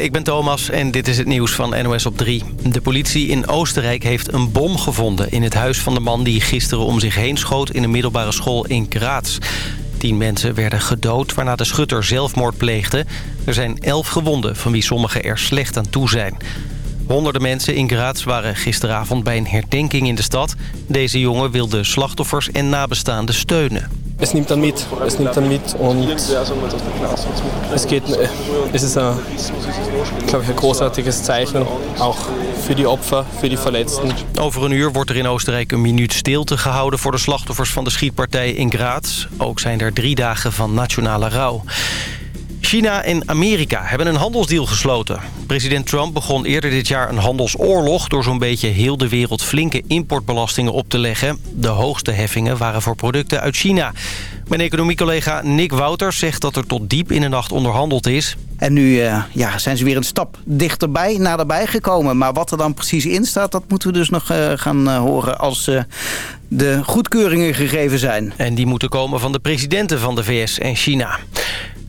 Ik ben Thomas en dit is het nieuws van NOS op 3. De politie in Oostenrijk heeft een bom gevonden in het huis van de man... die gisteren om zich heen schoot in een middelbare school in Graz. Tien mensen werden gedood, waarna de schutter zelfmoord pleegde. Er zijn elf gewonden, van wie sommigen er slecht aan toe zijn. Honderden mensen in Graz waren gisteravond bij een herdenking in de stad. Deze jongen wilde slachtoffers en nabestaanden steunen. Es nimmt dann mit, es nimmt dann mit und es geht, es ist ein, glaube ich, ein großartiges Zeichen, auch für die Opfer, für die Verletzten. Over een uur wordt er in Oostenrijk een minuut stilte gehouden voor de slachtoffers van de schietpartij in Graz. Ook zijn er drie dagen van nationale rouw. China en Amerika hebben een handelsdeal gesloten. President Trump begon eerder dit jaar een handelsoorlog... door zo'n beetje heel de wereld flinke importbelastingen op te leggen. De hoogste heffingen waren voor producten uit China. Mijn economiecollega Nick Wouters zegt dat er tot diep in de nacht onderhandeld is. En nu uh, ja, zijn ze weer een stap dichterbij, naderbij gekomen. Maar wat er dan precies in staat, dat moeten we dus nog uh, gaan uh, horen als de goedkeuringen gegeven zijn. En die moeten komen van de presidenten van de VS en China.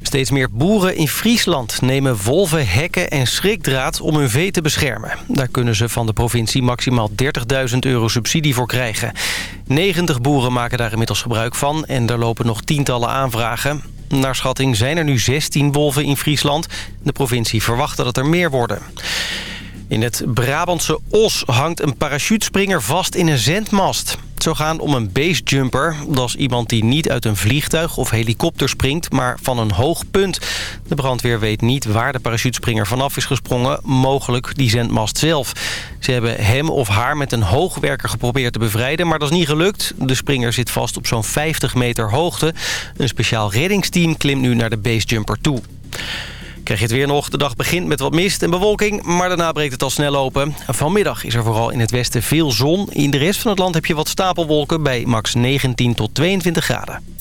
Steeds meer boeren in Friesland nemen wolven, hekken en schrikdraad om hun vee te beschermen. Daar kunnen ze van de provincie maximaal 30.000 euro subsidie voor krijgen. 90 boeren maken daar inmiddels gebruik van en er lopen nog tientallen aanvragen. Naar schatting zijn er nu 16 wolven in Friesland. De provincie verwacht dat er meer worden. In het Brabantse Os hangt een parachutespringer vast in een zendmast. Het zou gaan om een basejumper. Dat is iemand die niet uit een vliegtuig of helikopter springt, maar van een hoog punt. De brandweer weet niet waar de parachutespringer vanaf is gesprongen. Mogelijk die zendmast zelf. Ze hebben hem of haar met een hoogwerker geprobeerd te bevrijden, maar dat is niet gelukt. De springer zit vast op zo'n 50 meter hoogte. Een speciaal reddingsteam klimt nu naar de basejumper toe. Krijg je het weer nog. De dag begint met wat mist en bewolking, maar daarna breekt het al snel open. Vanmiddag is er vooral in het westen veel zon. In de rest van het land heb je wat stapelwolken bij max 19 tot 22 graden.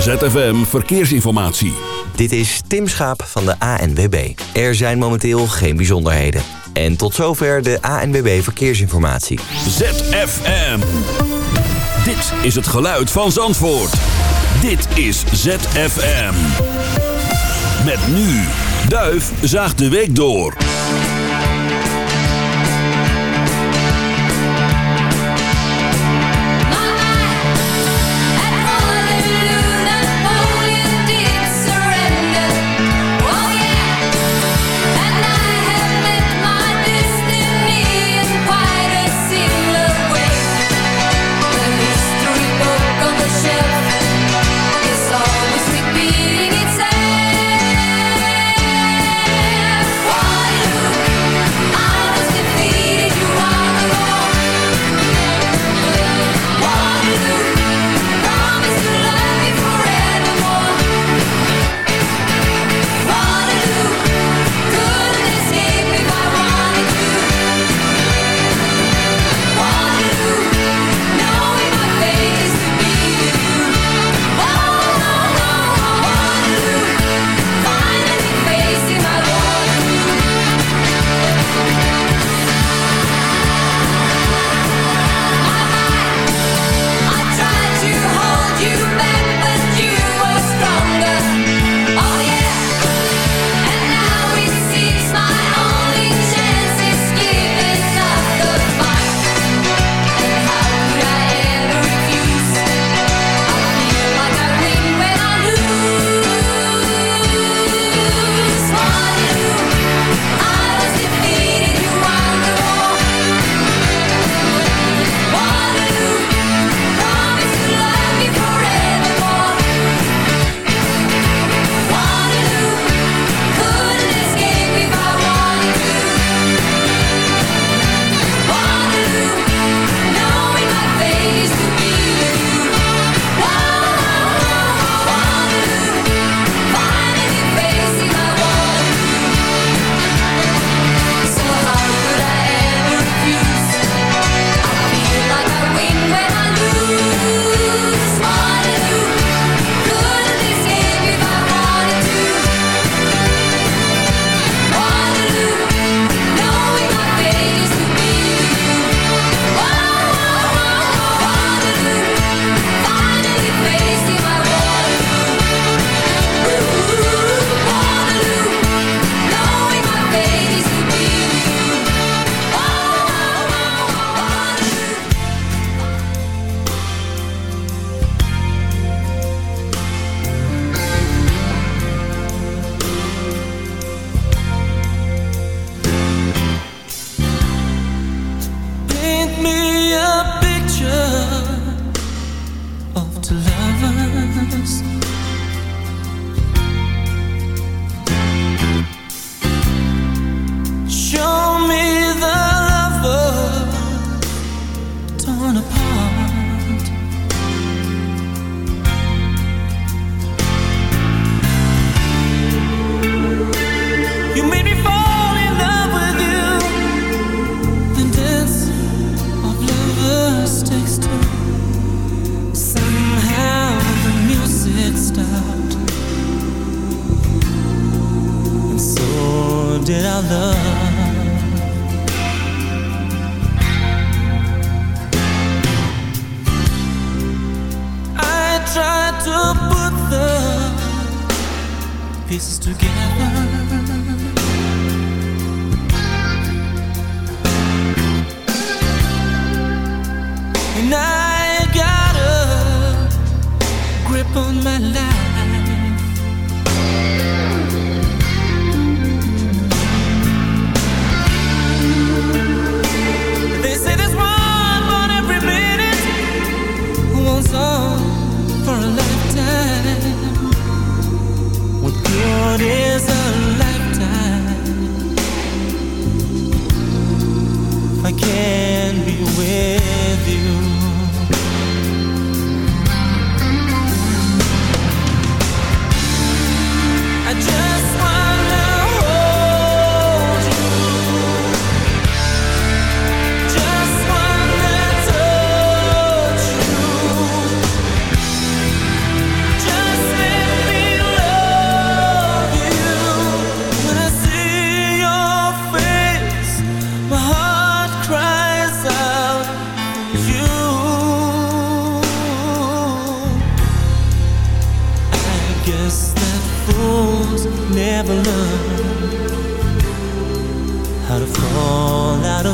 ZFM Verkeersinformatie. Dit is Tim Schaap van de ANWB. Er zijn momenteel geen bijzonderheden. En tot zover de ANWB Verkeersinformatie. ZFM. Dit is het geluid van Zandvoort. Dit is ZFM. Met nu. Duif zaagt de week door.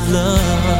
Of love.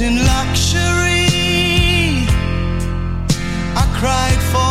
in luxury, I cried for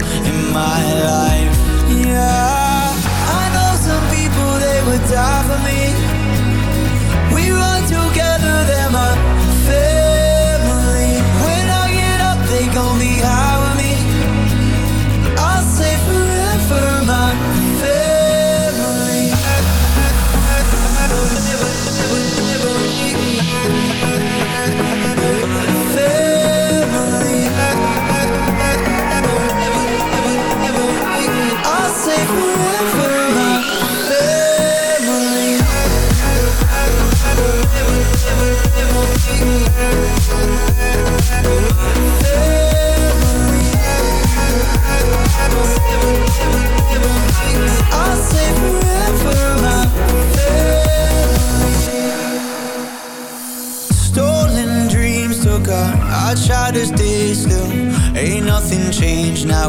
in my life.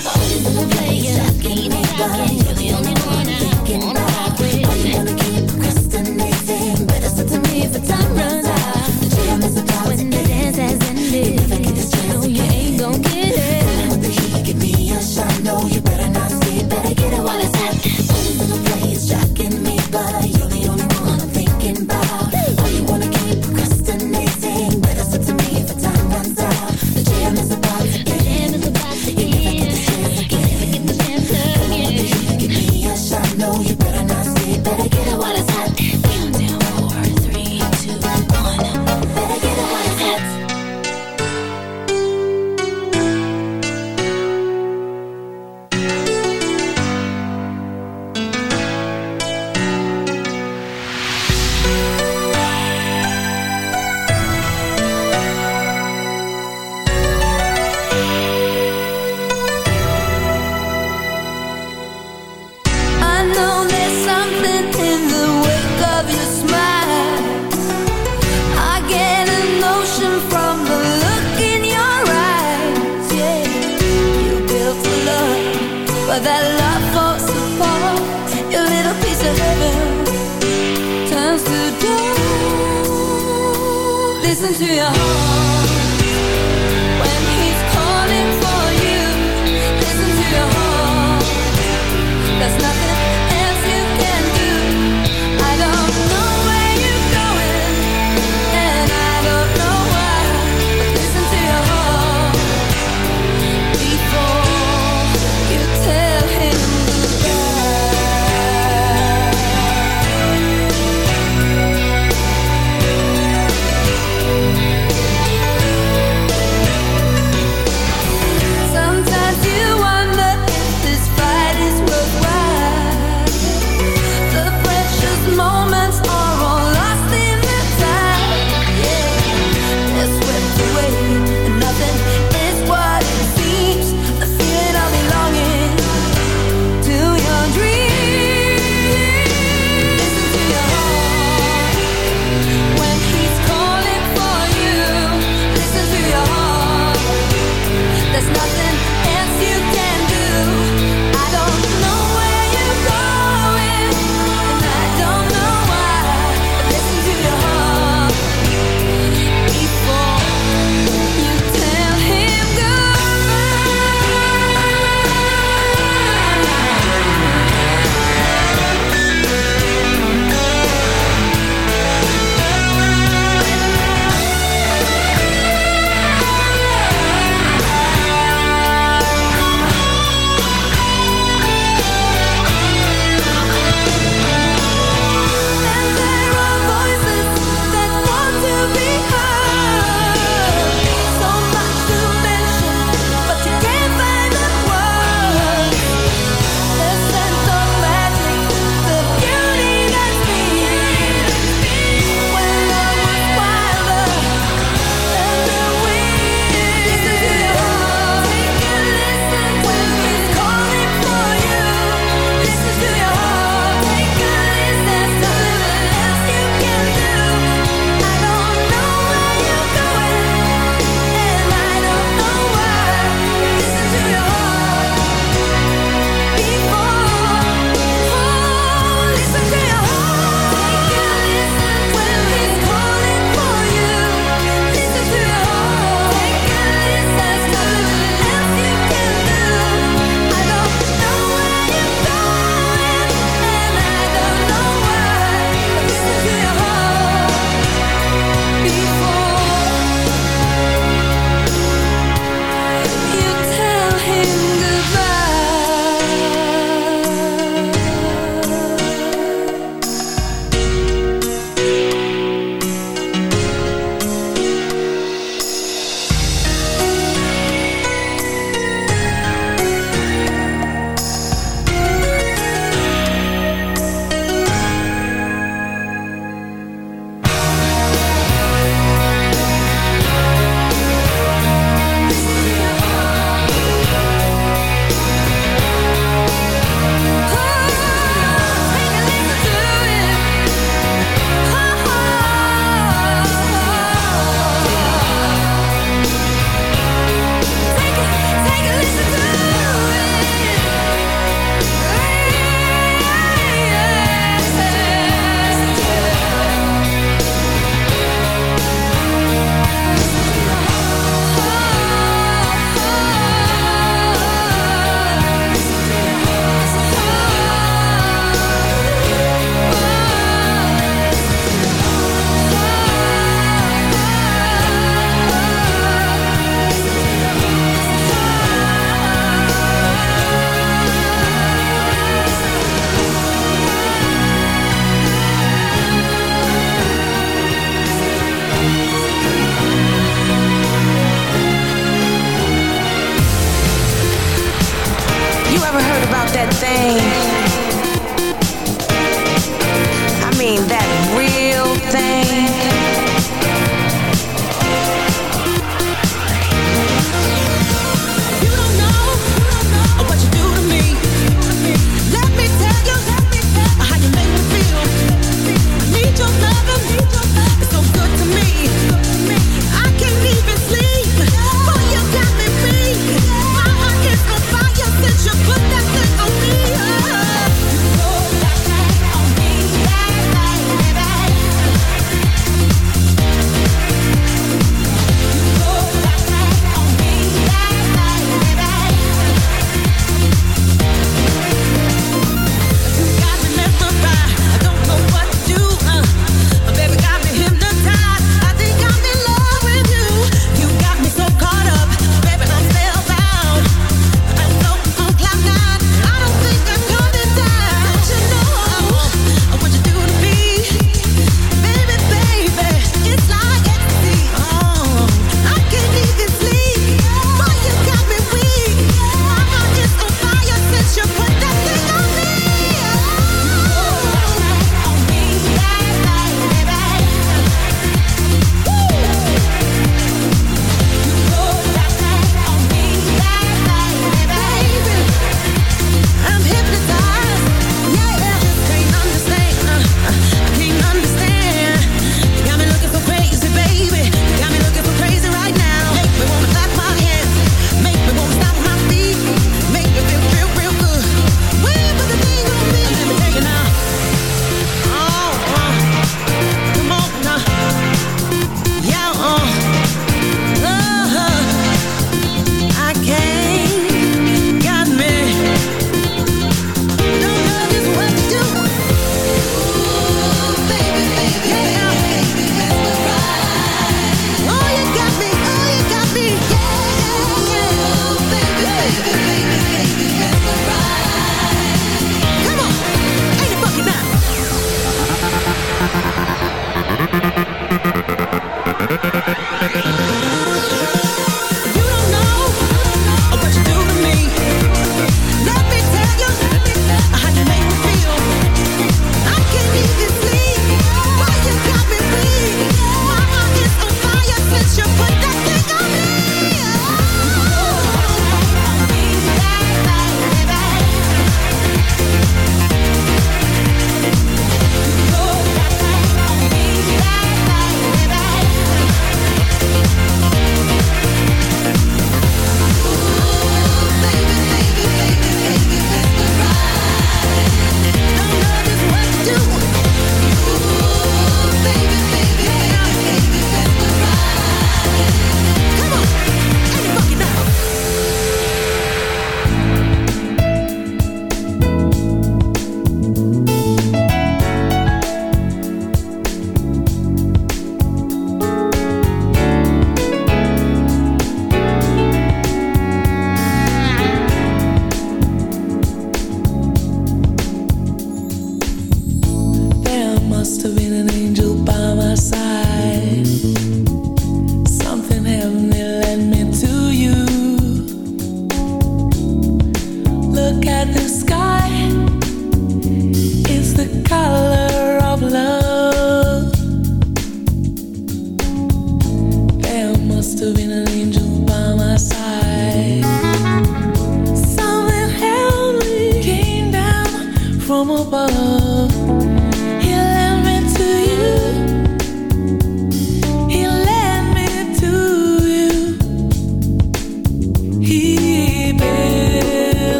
吧。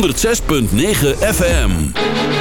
106.9 FM.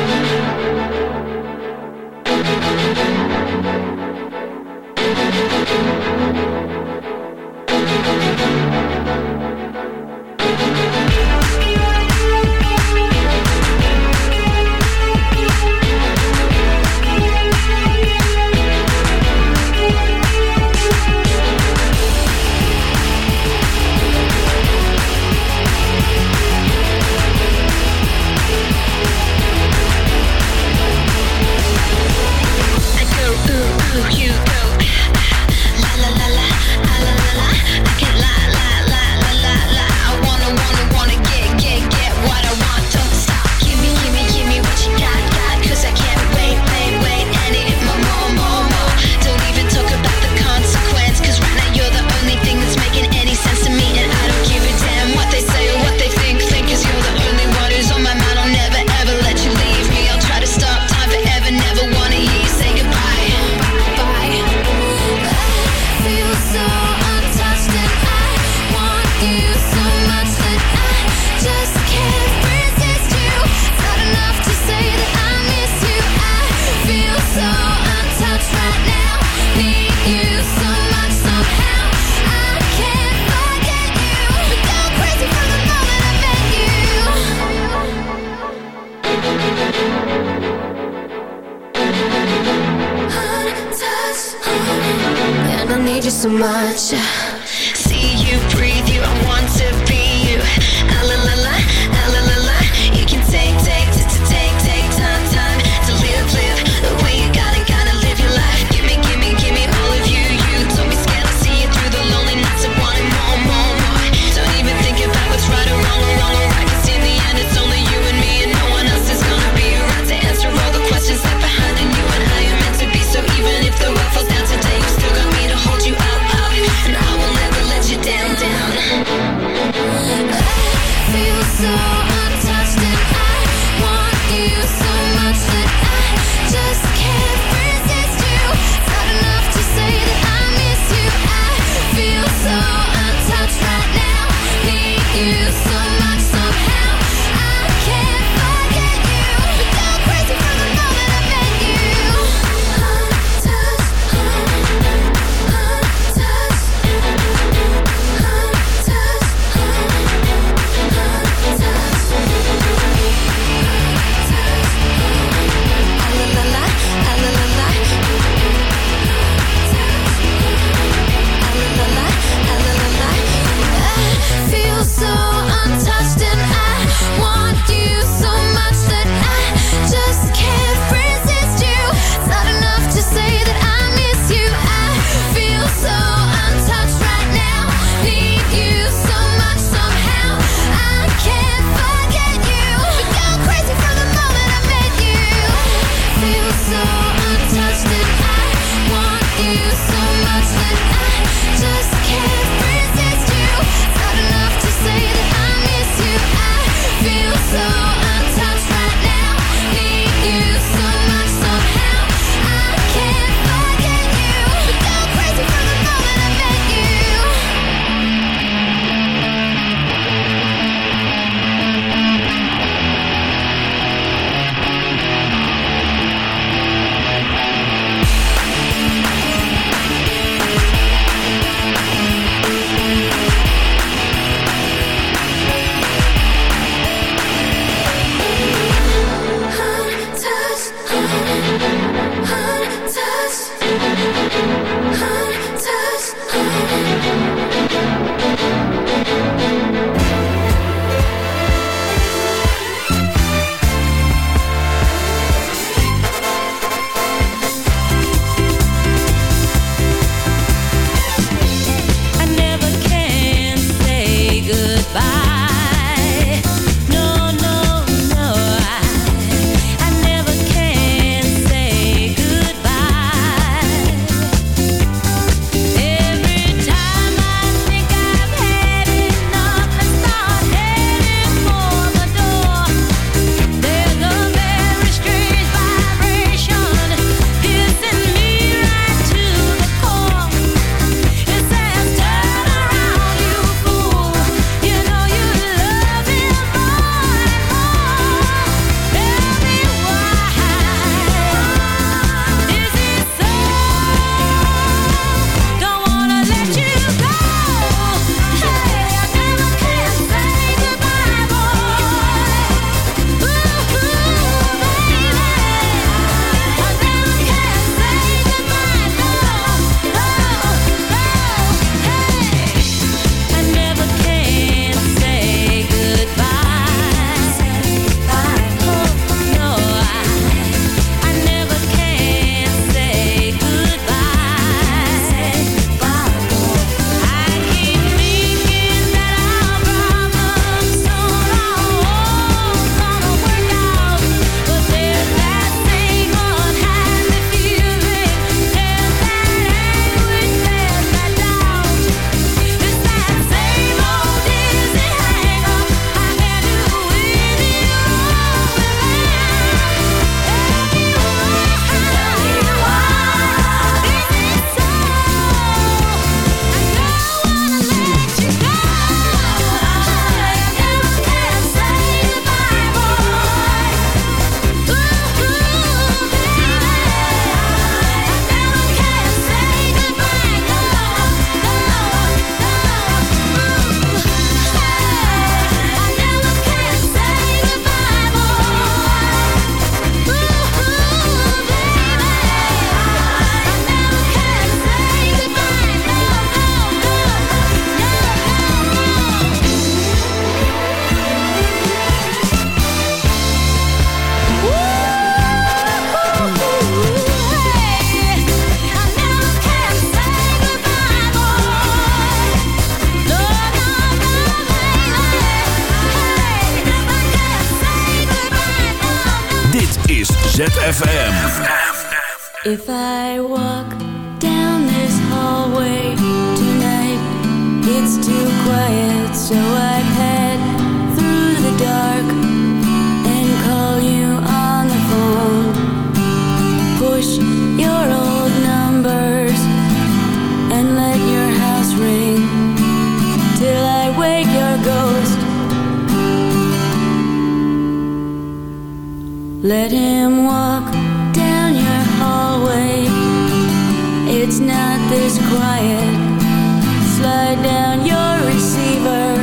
down your receiver,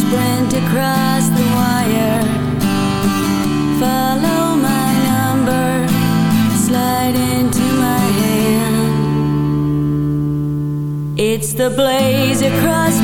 sprint across the wire, follow my number, slide into my hand. It's the blaze across.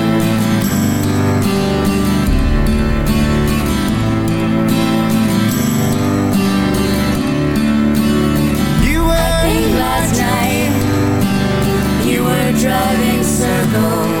driving circles.